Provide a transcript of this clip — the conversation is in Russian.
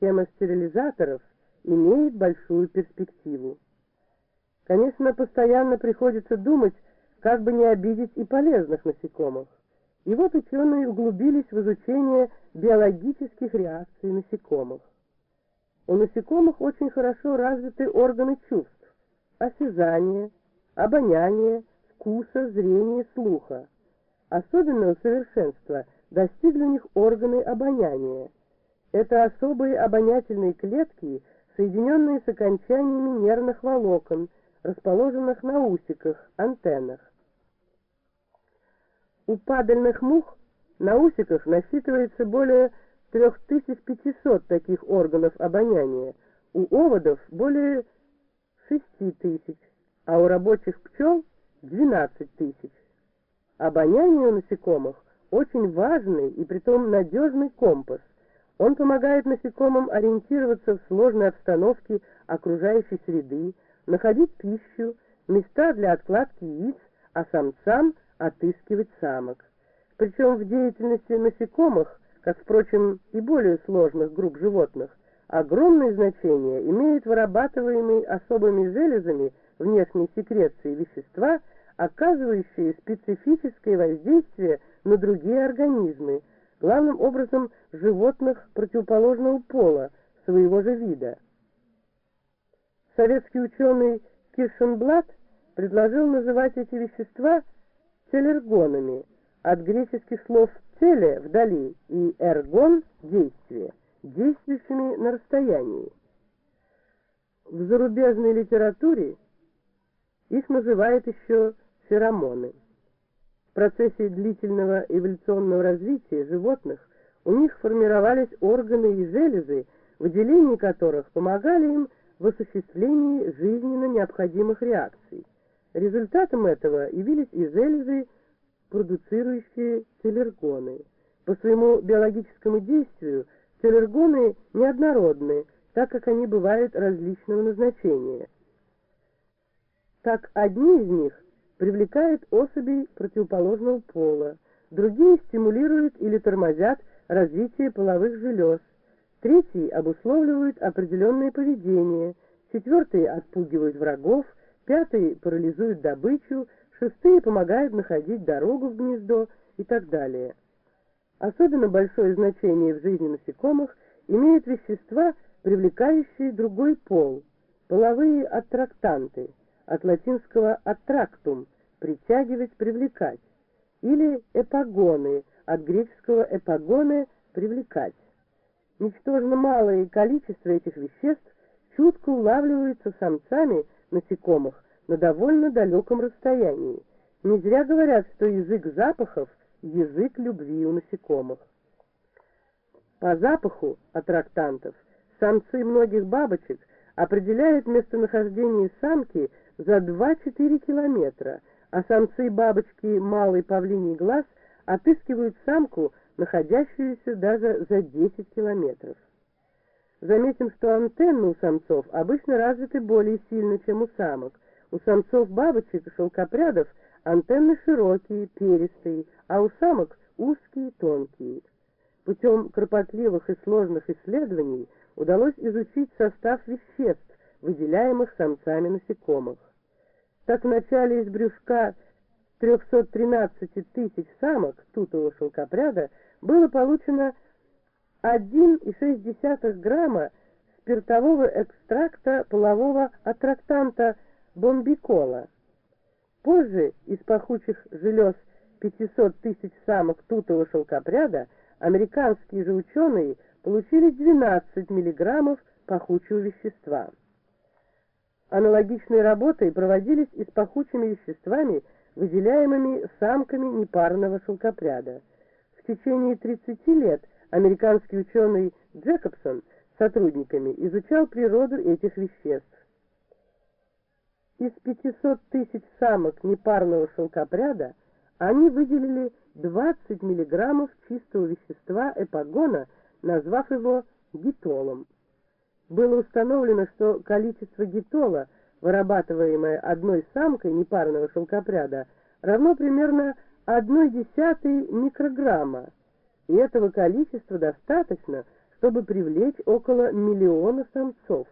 хемостерилизаторов имеет большую перспективу. Конечно, постоянно приходится думать, как бы не обидеть и полезных насекомых. И вот ученые углубились в изучение биологических реакций насекомых. У насекомых очень хорошо развиты органы чувств – осязание, обоняние, вкуса, зрения, слуха. Особенного совершенства достигли у них органы обоняния. Это особые обонятельные клетки, соединенные с окончаниями нервных волокон, расположенных на усиках, антеннах. У падальных мух на усиках насчитывается более 3500 таких органов обоняния, у оводов более 6000, а у рабочих пчел 12 тысяч. Обоняние у насекомых очень важный и притом надежный компас. Он помогает насекомым ориентироваться в сложной обстановке окружающей среды, находить пищу, места для откладки яиц, а самцам отыскивать самок. Причем в деятельности насекомых, как, впрочем, и более сложных групп животных, огромное значение имеют вырабатываемые особыми железами внешней секреции вещества, оказывающие специфическое воздействие на другие организмы, главным образом животных противоположного пола, своего же вида. Советский ученый Киршенблат предложил называть эти вещества телергонами, от греческих слов «теле» – вдали и «эргон» – действие, действующими на расстоянии. В зарубежной литературе их называют еще феромоны. Процессе длительного эволюционного развития животных у них формировались органы и железы, выделение которых помогали им в осуществлении жизненно необходимых реакций. Результатом этого явились и железы, продуцирующие телергоны. По своему биологическому действию телергоны неоднородны, так как они бывают различного назначения. Так одни из них привлекают особей противоположного пола, другие стимулируют или тормозят развитие половых желез, третьи обусловливают определенное поведение, четвертые отпугивают врагов, пятые парализуют добычу, шестые помогают находить дорогу в гнездо и так далее. Особенно большое значение в жизни насекомых имеют вещества, привлекающие другой пол, половые аттрактанты, от латинского «attractum» – притягивать, привлекать, или эпагоны, от греческого «эпагоне» – привлекать. Ничтожно малое количество этих веществ чутко улавливается самцами насекомых на довольно далеком расстоянии. Не зря говорят, что язык запахов – язык любви у насекомых. По запаху аттрактантов самцы многих бабочек определяют местонахождение самки за 2-4 километра, а самцы бабочки малый павлиний глаз отыскивают самку находящуюся даже за 10 километров. Заметим, что антенны у самцов обычно развиты более сильно, чем у самок. У самцов бабочек и шелкопрядов антенны широкие, перистые, а у самок узкие, тонкие. Путем кропотливых и сложных исследований удалось изучить состав веществ, выделяемых самцами насекомых. Так в начале из брюшка 313 тысяч самок тутового шелкопряда было получено 1,6 грамма спиртового экстракта полового аттрактанта бомбикола. Позже из пахучих желез 500 тысяч самок тутового шелкопряда американские же ученые получили 12 миллиграммов пахучего вещества. Аналогичные работы проводились и с пахучими веществами, выделяемыми самками непарного шелкопряда. В течение 30 лет американский ученый Джекобсон с сотрудниками изучал природу этих веществ. Из 500 тысяч самок непарного шелкопряда они выделили 20 миллиграммов чистого вещества эпагона, назвав его гитолом. Было установлено, что количество гитола, вырабатываемое одной самкой непарного шелкопряда, равно примерно 1,1 микрограмма, и этого количества достаточно, чтобы привлечь около миллиона самцов.